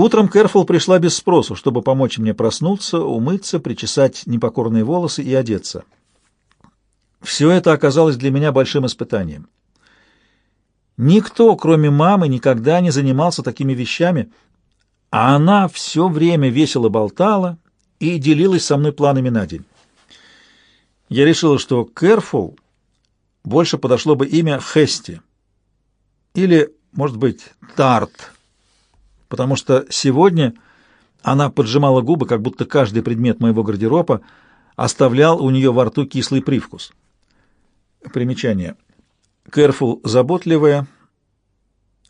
Утром Кэрфул пришла без спросу, чтобы помочь мне проснуться, умыться, причесать непокорные волосы и одеться. Все это оказалось для меня большим испытанием. Никто, кроме мамы, никогда не занимался такими вещами, а она все время весело болтала и делилась со мной планами на день. Я решила, что Кэрфул больше подошло бы имя Хести или, может быть, Тарт, потому что сегодня она поджимала губы, как будто каждый предмет моего гардероба оставлял у нее во рту кислый привкус. Примечание. Кэрфул — заботливая,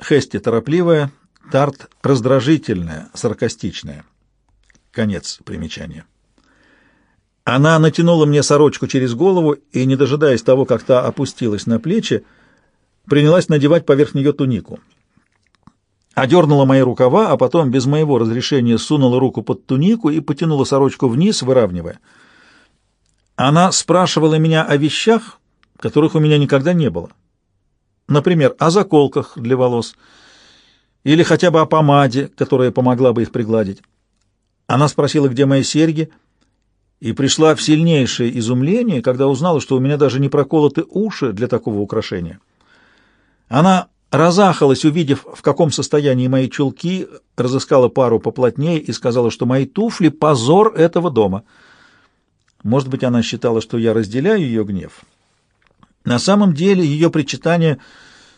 Хести — торопливая, Тарт — раздражительная, саркастичная. Конец примечания. Она натянула мне сорочку через голову и, не дожидаясь того, как та опустилась на плечи, принялась надевать поверх нее тунику. Одернула мои рукава, а потом без моего разрешения сунула руку под тунику и потянула сорочку вниз, выравнивая. Она спрашивала меня о вещах, которых у меня никогда не было. Например, о заколках для волос или хотя бы о помаде, которая помогла бы их пригладить. Она спросила, где мои серьги, и пришла в сильнейшее изумление, когда узнала, что у меня даже не проколоты уши для такого украшения. Она разахалась, увидев, в каком состоянии мои чулки, разыскала пару поплотнее и сказала, что мои туфли — позор этого дома. Может быть, она считала, что я разделяю ее гнев. На самом деле ее причитания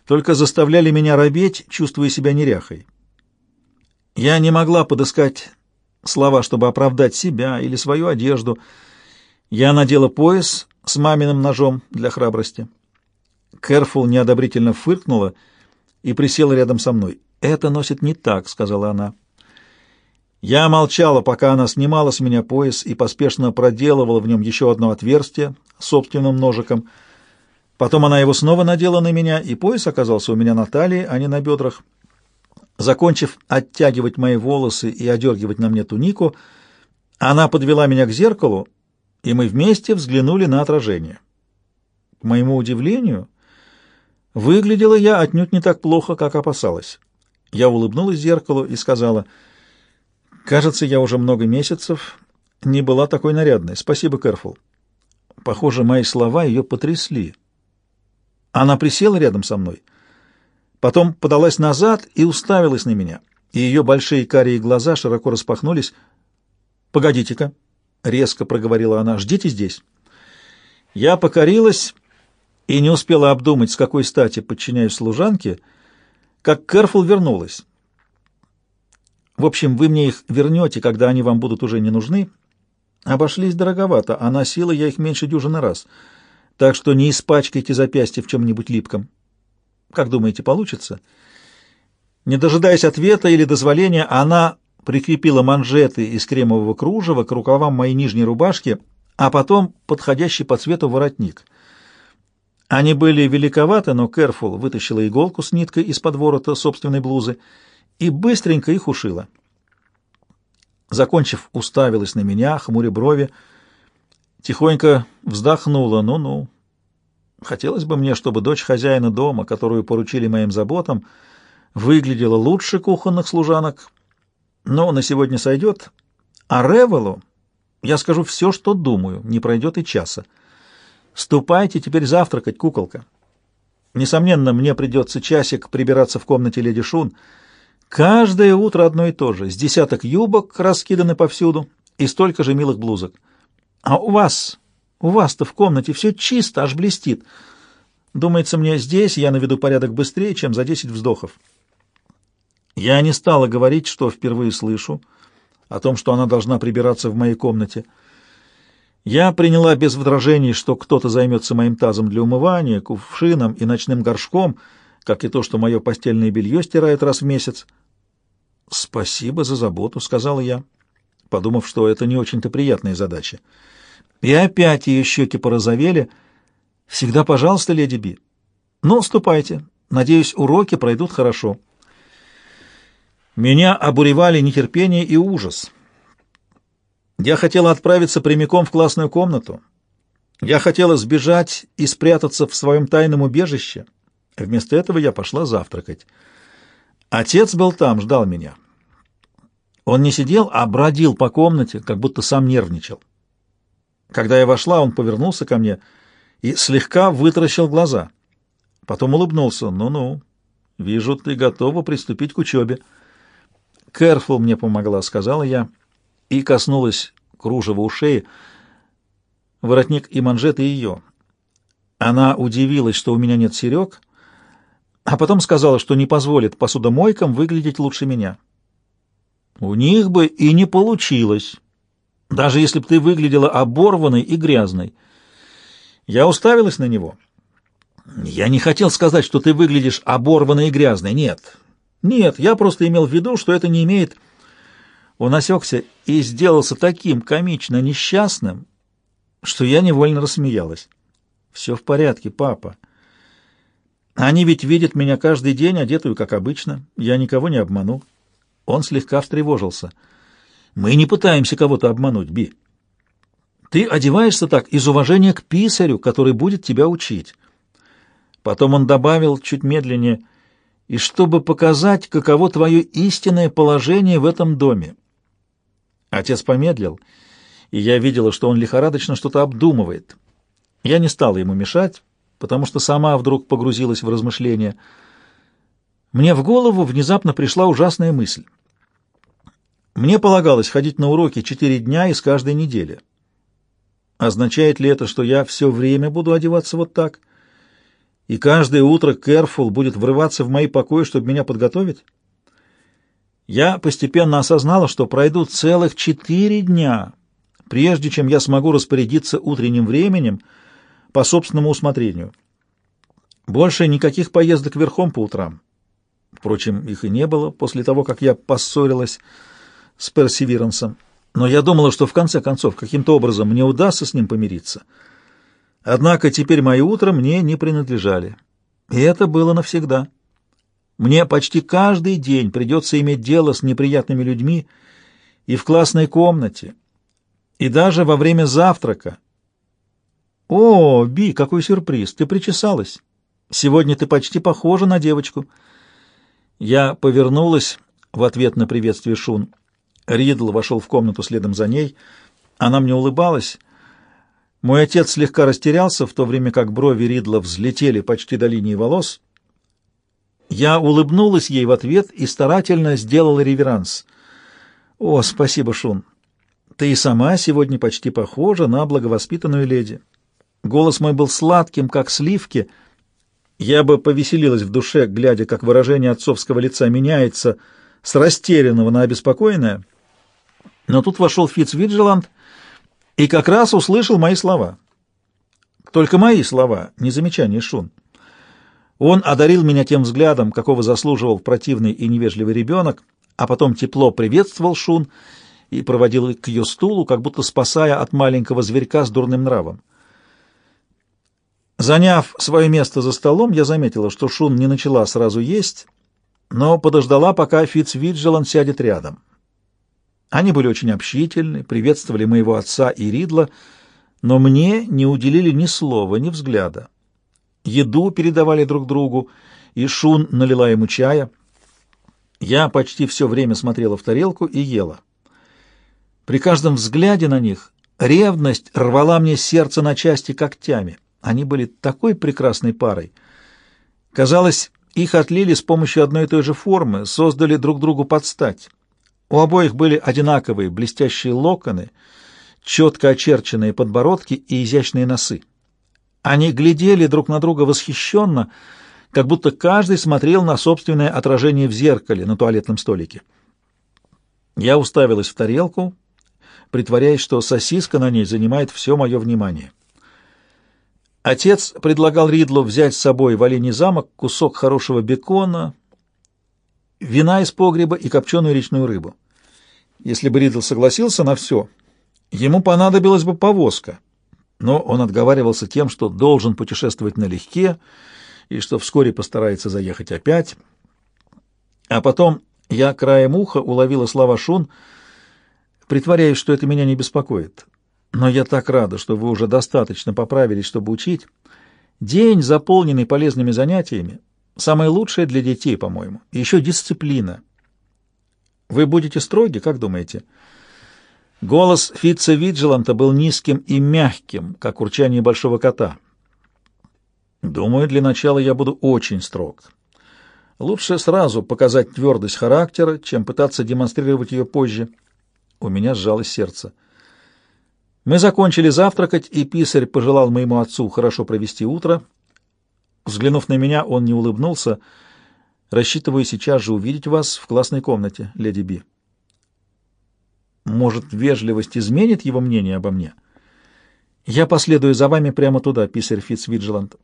только заставляли меня робеть, чувствуя себя неряхой. Я не могла подыскать слова, чтобы оправдать себя или свою одежду. Я надела пояс с маминым ножом для храбрости. Кэрфул неодобрительно фыркнула и присела рядом со мной. «Это носит не так», — сказала она. Я молчала, пока она снимала с меня пояс и поспешно проделывала в нем еще одно отверстие собственным ножиком. Потом она его снова надела на меня, и пояс оказался у меня на талии, а не на бедрах. Закончив оттягивать мои волосы и одергивать на мне тунику, она подвела меня к зеркалу, и мы вместе взглянули на отражение. К моему удивлению, выглядела я отнюдь не так плохо, как опасалась. Я улыбнулась зеркалу и сказала, «Кажется, я уже много месяцев не была такой нарядной. Спасибо, Кэрфул». Похоже, мои слова ее потрясли. Она присела рядом со мной — Потом подалась назад и уставилась на меня, и ее большие карие глаза широко распахнулись. «Погодите-ка», — резко проговорила она, — «ждите здесь». Я покорилась и не успела обдумать, с какой стати подчиняюсь служанке, как Кэрфул вернулась. В общем, вы мне их вернете, когда они вам будут уже не нужны. Обошлись дороговато, а носила я их меньше дюжины раз, так что не испачкайте запястье в чем-нибудь липком. Как думаете, получится? Не дожидаясь ответа или дозволения, она прикрепила манжеты из кремового кружева к рукавам моей нижней рубашки, а потом подходящий по цвету воротник. Они были великоваты, но Кэрфул вытащила иголку с ниткой из-под ворота собственной блузы и быстренько их ушила. Закончив, уставилась на меня, хмуря брови, тихонько вздохнула. «Ну-ну, Хотелось бы мне, чтобы дочь хозяина дома, которую поручили моим заботам, выглядела лучше кухонных служанок. Но на сегодня сойдет. А Ревелу я скажу все, что думаю, не пройдет и часа. Ступайте теперь завтракать, куколка. Несомненно, мне придется часик прибираться в комнате леди Шун. Каждое утро одно и то же, с десяток юбок раскиданы повсюду и столько же милых блузок. А у вас у вас-то в комнате все чисто, аж блестит. Думается мне, здесь я наведу порядок быстрее, чем за десять вздохов. Я не стала говорить, что впервые слышу, о том, что она должна прибираться в моей комнате. Я приняла без возражений, что кто-то займется моим тазом для умывания, кувшином и ночным горшком, как и то, что мое постельное белье стирает раз в месяц. «Спасибо за заботу», — сказала я, подумав, что это не очень-то приятная задача. И опять ее щеки порозовели. «Всегда пожалуйста, леди Би. Ну, ступайте. Надеюсь, уроки пройдут хорошо». Меня обуревали нетерпение и ужас. Я хотела отправиться прямиком в классную комнату. Я хотела сбежать и спрятаться в своем тайном убежище. Вместо этого я пошла завтракать. Отец был там, ждал меня. Он не сидел, а бродил по комнате, как будто сам нервничал. Когда я вошла, он повернулся ко мне и слегка вытаращил глаза. Потом улыбнулся. «Ну-ну, вижу, ты готова приступить к учебе». «Кэрфул мне помогла», — сказала я, и коснулась кружева у шеи, воротник и манжеты ее. Она удивилась, что у меня нет серег, а потом сказала, что не позволит посудомойкам выглядеть лучше меня. У них бы и не получилось, даже если бы ты выглядела оборванной и грязной. Я уставилась на него. Я не хотел сказать, что ты выглядишь оборванной и грязной. Нет. Нет, я просто имел в виду, что это не имеет... Он осекся и сделался таким комично несчастным, что я невольно рассмеялась. «Все в порядке, папа. Они ведь видят меня каждый день, одетую, как обычно. Я никого не обману». Он слегка встревожился. «Мы не пытаемся кого-то обмануть, Би. Ты одеваешься так из уважения к писарю, который будет тебя учить». Потом он добавил чуть медленнее, «И чтобы показать, каково твое истинное положение в этом доме». Отец помедлил, и я видела, что он лихорадочно что-то обдумывает. Я не стала ему мешать, потому что сама вдруг погрузилась в размышления. Мне в голову внезапно пришла ужасная мысль. Мне полагалось ходить на уроки четыре дня из каждой недели. Означает ли это, что я все время буду одеваться вот так? И каждое утро Кэрфул будет врываться в мои покои, чтобы меня подготовить? Я постепенно осознала, что пройдут целых четыре дня, прежде чем я смогу распорядиться утренним временем по собственному усмотрению. Больше никаких поездок верхом по утрам. Впрочем, их и не было после того, как я поссорилась с Персивирансом. Но я думала, что в конце концов каким-то образом мне удастся с ним помириться. Однако теперь мои утра мне не принадлежали. И это было навсегда. Мне почти каждый день придется иметь дело с неприятными людьми и в классной комнате, и даже во время завтрака. «О, Би, какой сюрприз! Ты причесалась. Сегодня ты почти похожа на девочку». Я повернулась в ответ на приветствие Шун. Ридл вошел в комнату следом за ней. Она мне улыбалась. Мой отец слегка растерялся, в то время как брови Ридла взлетели почти до линии волос — я улыбнулась ей в ответ и старательно сделала реверанс. «О, спасибо, Шун. Ты и сама сегодня почти похожа на благовоспитанную леди. Голос мой был сладким, как сливки. Я бы повеселилась в душе, глядя, как выражение отцовского лица меняется с растерянного на обеспокоенное. Но тут вошел Фитцвиджеланд и как раз услышал мои слова. Только мои слова, не замечание Шун. Он одарил меня тем взглядом, какого заслуживал противный и невежливый ребенок, а потом тепло приветствовал Шун и проводил к ее стулу, как будто спасая от маленького зверька с дурным нравом. Заняв свое место за столом, я заметила, что Шун не начала сразу есть, но подождала, пока Фитцвиджелан сядет рядом. Они были очень общительны, приветствовали моего отца и Ридла, но мне не уделили ни слова, ни взгляда еду передавали друг другу, и Шун налила ему чая. Я почти все время смотрела в тарелку и ела. При каждом взгляде на них ревность рвала мне сердце на части когтями. Они были такой прекрасной парой. Казалось, их отлили с помощью одной и той же формы, создали друг другу подстать. У обоих были одинаковые блестящие локоны, четко очерченные подбородки и изящные носы. Они глядели друг на друга восхищенно, как будто каждый смотрел на собственное отражение в зеркале на туалетном столике. Я уставилась в тарелку, притворяясь, что сосиска на ней занимает все мое внимание. Отец предлагал Ридлу взять с собой в Олений замок кусок хорошего бекона, вина из погреба и копченую речную рыбу. Если бы Ридл согласился на все, ему понадобилась бы повозка — но он отговаривался тем, что должен путешествовать налегке и что вскоре постарается заехать опять. А потом я краем уха уловила слова Шун, притворяясь, что это меня не беспокоит. Но я так рада, что вы уже достаточно поправились, чтобы учить. День, заполненный полезными занятиями, самое лучшее для детей, по-моему. И еще дисциплина. Вы будете строги, как думаете?» Голос Фитца Виджиланта был низким и мягким, как урчание большого кота. «Думаю, для начала я буду очень строг. Лучше сразу показать твердость характера, чем пытаться демонстрировать ее позже». У меня сжалось сердце. Мы закончили завтракать, и писарь пожелал моему отцу хорошо провести утро. Взглянув на меня, он не улыбнулся. «Рассчитываю сейчас же увидеть вас в классной комнате, леди Би». Может, вежливость изменит его мнение обо мне? Я последую за вами прямо туда, писарь Фитцвиджиланд.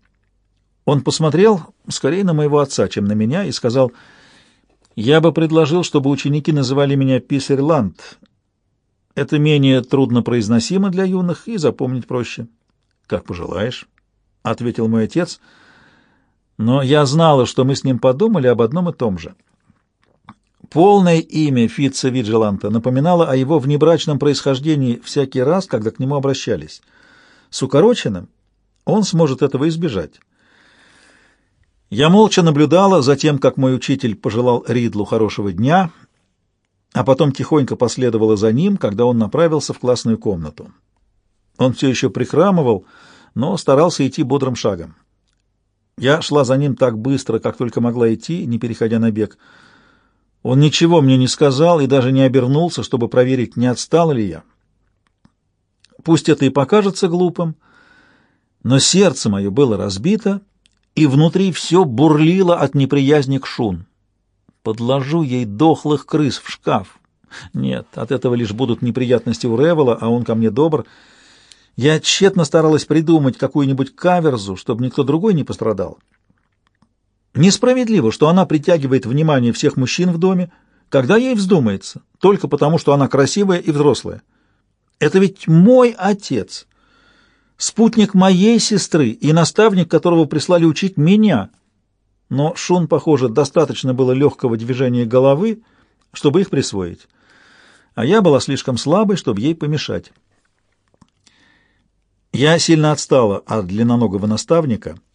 Он посмотрел скорее на моего отца, чем на меня, и сказал, «Я бы предложил, чтобы ученики называли меня писарь Ланд. Это менее трудно произносимо для юных и запомнить проще». «Как пожелаешь», — ответил мой отец, но я знала, что мы с ним подумали об одном и том же — Полное имя Фитца Виджеланта напоминало о его внебрачном происхождении всякий раз, когда к нему обращались. С укороченным он сможет этого избежать. Я молча наблюдала за тем, как мой учитель пожелал Ридлу хорошего дня, а потом тихонько последовала за ним, когда он направился в классную комнату. Он все еще прихрамывал, но старался идти бодрым шагом. Я шла за ним так быстро, как только могла идти, не переходя на бег — он ничего мне не сказал и даже не обернулся, чтобы проверить, не отстал ли я. Пусть это и покажется глупым, но сердце мое было разбито, и внутри все бурлило от неприязни к Шун. Подложу ей дохлых крыс в шкаф. Нет, от этого лишь будут неприятности у Ревела, а он ко мне добр. Я тщетно старалась придумать какую-нибудь каверзу, чтобы никто другой не пострадал. Несправедливо, что она притягивает внимание всех мужчин в доме, когда ей вздумается, только потому, что она красивая и взрослая. Это ведь мой отец, спутник моей сестры и наставник, которого прислали учить меня. Но Шун, похоже, достаточно было легкого движения головы, чтобы их присвоить. А я была слишком слабой, чтобы ей помешать. Я сильно отстала от длинноногого наставника —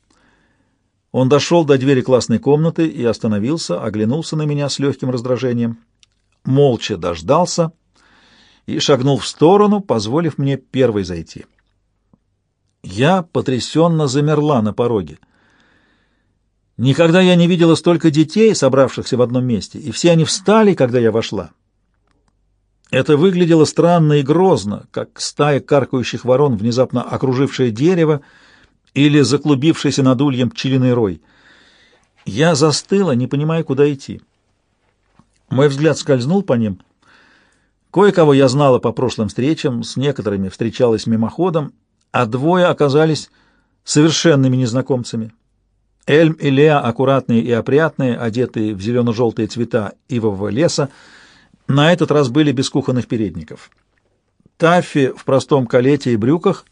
он дошел до двери классной комнаты и остановился, оглянулся на меня с легким раздражением, молча дождался и шагнул в сторону, позволив мне первой зайти. Я потрясенно замерла на пороге. Никогда я не видела столько детей, собравшихся в одном месте, и все они встали, когда я вошла. Это выглядело странно и грозно, как стая каркающих ворон, внезапно окружившая дерево, или заклубившийся над ульем пчелиный рой. Я застыла, не понимая, куда идти. Мой взгляд скользнул по ним. Кое-кого я знала по прошлым встречам, с некоторыми встречалась мимоходом, а двое оказались совершенными незнакомцами. Эльм и Леа, аккуратные и опрятные, одетые в зелено-желтые цвета ивового леса, на этот раз были без кухонных передников. Таффи в простом калете и брюках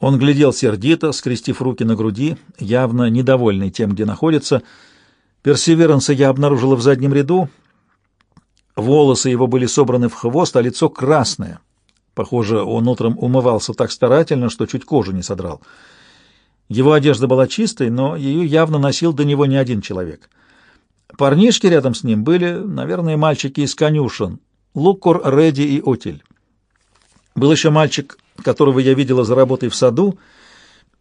он глядел сердито, скрестив руки на груди, явно недовольный тем, где находится. Персеверанса я обнаружила в заднем ряду. Волосы его были собраны в хвост, а лицо красное. Похоже, он утром умывался так старательно, что чуть кожу не содрал. Его одежда была чистой, но ее явно носил до него не один человек. Парнишки рядом с ним были, наверное, мальчики из конюшен, Луккор, Редди и Отель. Был еще мальчик которого я видела за работой в саду,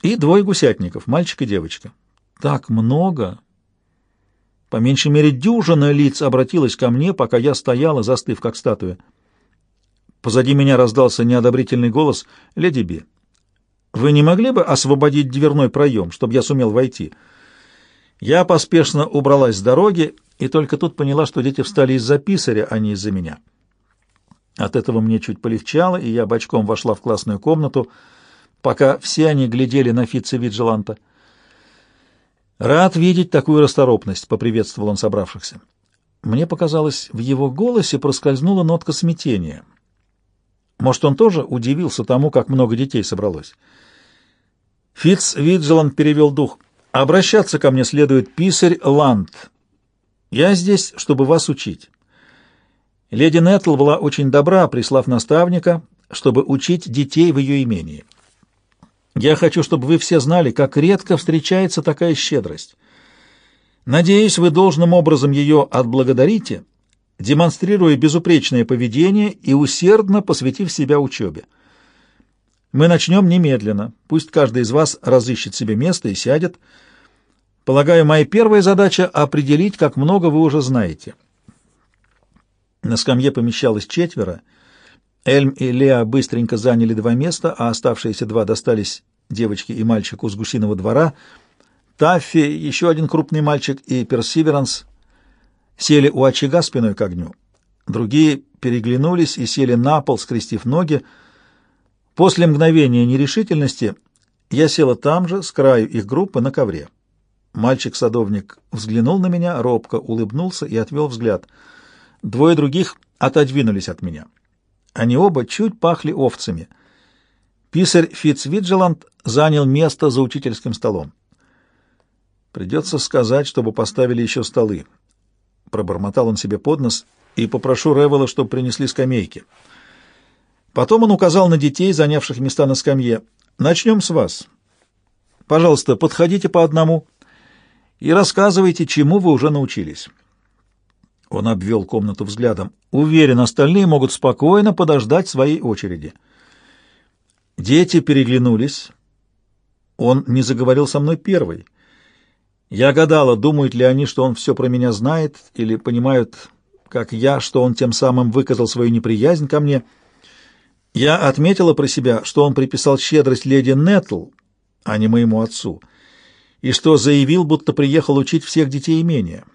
и двое гусятников, мальчик и девочка. Так много! По меньшей мере дюжина лиц обратилась ко мне, пока я стояла, застыв как статуя. Позади меня раздался неодобрительный голос «Леди Би, вы не могли бы освободить дверной проем, чтобы я сумел войти?» Я поспешно убралась с дороги и только тут поняла, что дети встали из-за писаря, а не из-за меня. От этого мне чуть полегчало, и я бочком вошла в классную комнату, пока все они глядели на Фитца Виджеланта. «Рад видеть такую расторопность», — поприветствовал он собравшихся. Мне показалось, в его голосе проскользнула нотка смятения. Может, он тоже удивился тому, как много детей собралось. Фитц Виджеланд перевел дух. «Обращаться ко мне следует писарь Ланд. Я здесь, чтобы вас учить». Леди Нетл была очень добра, прислав наставника, чтобы учить детей в ее имении. Я хочу, чтобы вы все знали, как редко встречается такая щедрость. Надеюсь, вы должным образом ее отблагодарите, демонстрируя безупречное поведение и усердно посвятив себя учебе. Мы начнем немедленно. Пусть каждый из вас разыщет себе место и сядет. Полагаю, моя первая задача — определить, как много вы уже знаете. На скамье помещалось четверо. Эльм и Леа быстренько заняли два места, а оставшиеся два достались девочке и мальчику с гусиного двора. Таффи, еще один крупный мальчик и Персиверанс сели у очага спиной к огню. Другие переглянулись и сели на пол, скрестив ноги. После мгновения нерешительности я села там же, с краю их группы, на ковре. Мальчик-садовник взглянул на меня, робко улыбнулся и отвел взгляд. Двое других отодвинулись от меня. Они оба чуть пахли овцами. Писарь Фитцвиджеланд занял место за учительским столом. «Придется сказать, чтобы поставили еще столы», — пробормотал он себе под нос, — «и попрошу Ревела, чтобы принесли скамейки». Потом он указал на детей, занявших места на скамье. «Начнем с вас. Пожалуйста, подходите по одному и рассказывайте, чему вы уже научились». Он обвел комнату взглядом. Уверен, остальные могут спокойно подождать своей очереди. Дети переглянулись. Он не заговорил со мной первый. Я гадала, думают ли они, что он все про меня знает, или понимают, как я, что он тем самым выказал свою неприязнь ко мне. Я отметила про себя, что он приписал щедрость леди Нетл, а не моему отцу, и что заявил, будто приехал учить всех детей имения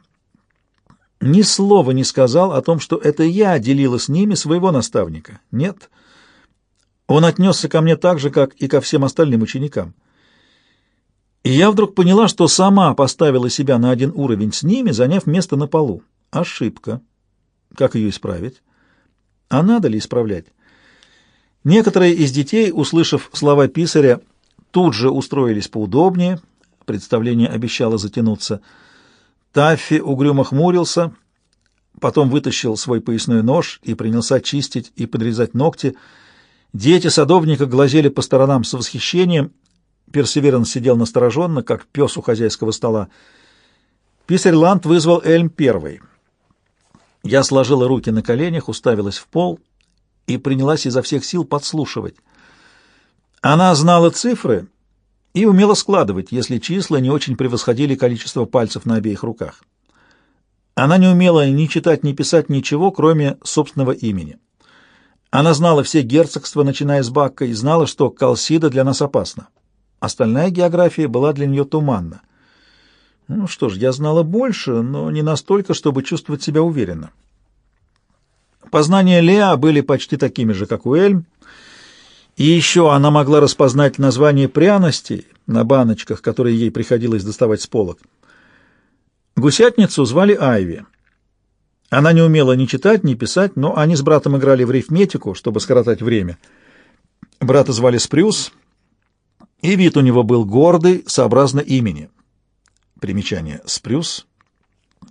ни слова не сказал о том, что это я делила с ними своего наставника. Нет. Он отнесся ко мне так же, как и ко всем остальным ученикам. И я вдруг поняла, что сама поставила себя на один уровень с ними, заняв место на полу. Ошибка. Как ее исправить? А надо ли исправлять? Некоторые из детей, услышав слова писаря, тут же устроились поудобнее. Представление обещало затянуться — Таффи угрюмо хмурился, потом вытащил свой поясной нож и принялся чистить и подрезать ногти. Дети садовника глазели по сторонам с восхищением. Персеверанс сидел настороженно, как пес у хозяйского стола. Писарь Ланд вызвал Эльм первый. Я сложила руки на коленях, уставилась в пол и принялась изо всех сил подслушивать. Она знала цифры и умела складывать, если числа не очень превосходили количество пальцев на обеих руках. Она не умела ни читать, ни писать ничего, кроме собственного имени. Она знала все герцогства, начиная с Бакка, и знала, что Калсида для нас опасна. Остальная география была для нее туманна. Ну что ж, я знала больше, но не настолько, чтобы чувствовать себя уверенно. Познания Леа были почти такими же, как у Эльм, и еще она могла распознать название пряностей на баночках, которые ей приходилось доставать с полок. Гусятницу звали Айви. Она не умела ни читать, ни писать, но они с братом играли в арифметику, чтобы скоротать время. Брата звали Спрюс, и вид у него был гордый, сообразно имени. Примечание. Спрюс.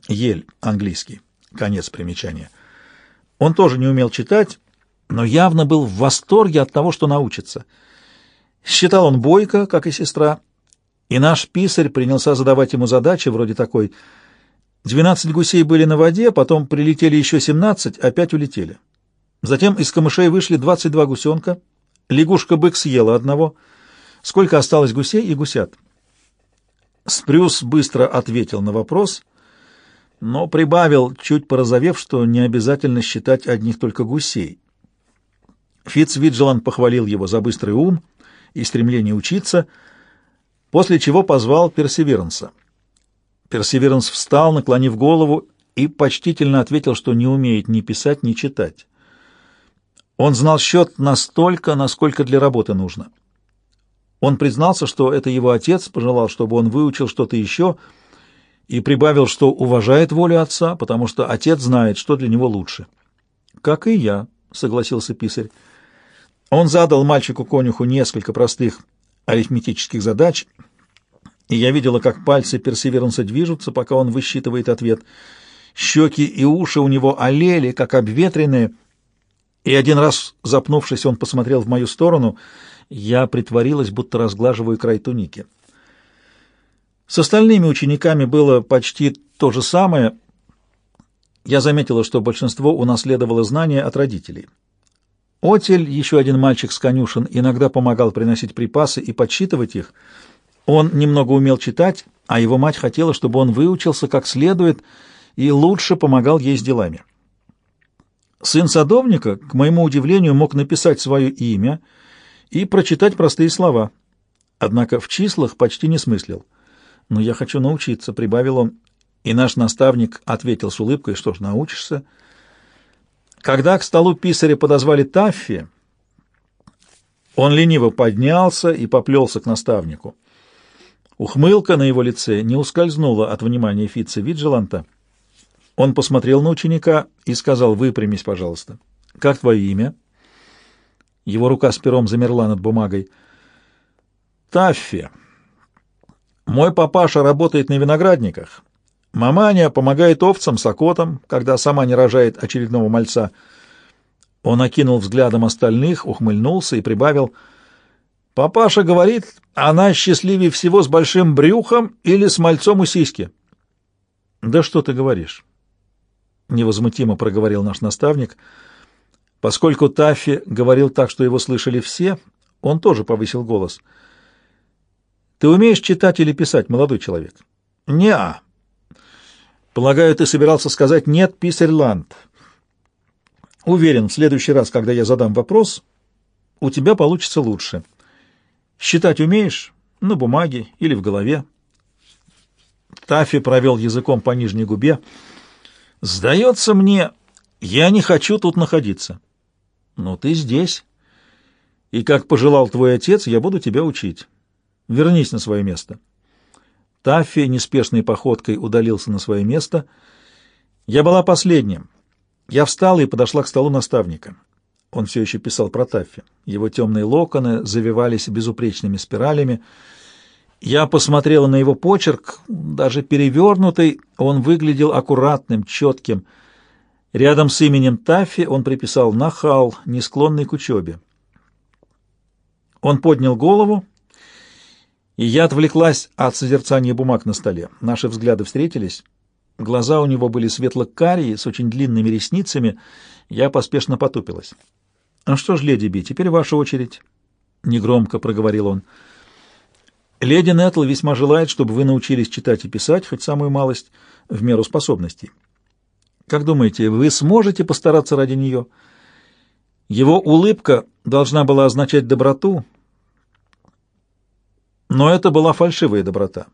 Ель, английский. Конец примечания. Он тоже не умел читать, но явно был в восторге от того, что научится. Считал он бойко, как и сестра, и наш писарь принялся задавать ему задачи вроде такой «Двенадцать гусей были на воде, потом прилетели еще семнадцать, опять улетели. Затем из камышей вышли двадцать два гусенка, лягушка-бык съела одного. Сколько осталось гусей и гусят?» Спрюс быстро ответил на вопрос, но прибавил, чуть порозовев, что не обязательно считать одних только гусей. Фитцвиджеланд похвалил его за быстрый ум и стремление учиться, после чего позвал Персеверанса. Персеверанс встал, наклонив голову, и почтительно ответил, что не умеет ни писать, ни читать. Он знал счет настолько, насколько для работы нужно. Он признался, что это его отец пожелал, чтобы он выучил что-то еще, и прибавил, что уважает волю отца, потому что отец знает, что для него лучше. «Как и я», — согласился писарь. Он задал мальчику-конюху несколько простых арифметических задач, и я видела, как пальцы Персеверанса движутся, пока он высчитывает ответ. Щеки и уши у него олели, как обветренные, и один раз, запнувшись, он посмотрел в мою сторону. Я притворилась, будто разглаживаю край туники. С остальными учениками было почти то же самое. Я заметила, что большинство унаследовало знания от родителей. Отель, еще один мальчик с конюшен, иногда помогал приносить припасы и подсчитывать их. Он немного умел читать, а его мать хотела, чтобы он выучился как следует и лучше помогал ей с делами. Сын садовника, к моему удивлению, мог написать свое имя и прочитать простые слова, однако в числах почти не смыслил. «Но я хочу научиться», — прибавил он, и наш наставник ответил с улыбкой, «Что ж, научишься?» Когда к столу писаря подозвали Таффи, он лениво поднялся и поплелся к наставнику. Ухмылка на его лице не ускользнула от внимания Фитца Виджеланта. Он посмотрел на ученика и сказал, «Выпрямись, пожалуйста. Как твое имя?» Его рука с пером замерла над бумагой. «Таффи. Мой папаша работает на виноградниках. Маманя помогает овцам, сокотам, когда сама не рожает очередного мальца. Он окинул взглядом остальных, ухмыльнулся и прибавил. «Папаша говорит, она счастливее всего с большим брюхом или с мальцом у сиськи». «Да что ты говоришь?» — невозмутимо проговорил наш наставник. Поскольку Таффи говорил так, что его слышали все, он тоже повысил голос. «Ты умеешь читать или писать, молодой человек?» «Не-а», Полагаю, ты собирался сказать «нет, писарь Ланд». Уверен, в следующий раз, когда я задам вопрос, у тебя получится лучше. Считать умеешь? На бумаге или в голове? Тафи провел языком по нижней губе. «Сдается мне, я не хочу тут находиться». «Но ты здесь, и, как пожелал твой отец, я буду тебя учить. Вернись на свое место». Таффи неспешной походкой удалился на свое место. Я была последним. Я встала и подошла к столу наставника. Он все еще писал про Таффи. Его темные локоны завивались безупречными спиралями. Я посмотрела на его почерк, даже перевернутый, он выглядел аккуратным, четким. Рядом с именем Таффи он приписал «нахал», не склонный к учебе. Он поднял голову и я отвлеклась от созерцания бумаг на столе. Наши взгляды встретились. Глаза у него были светло-карие, с очень длинными ресницами. Я поспешно потупилась. «Ну что ж, леди Би, теперь ваша очередь», — негромко проговорил он. «Леди Нетл весьма желает, чтобы вы научились читать и писать, хоть самую малость, в меру способностей. Как думаете, вы сможете постараться ради нее?» Его улыбка должна была означать доброту, но это была фальшивая доброта.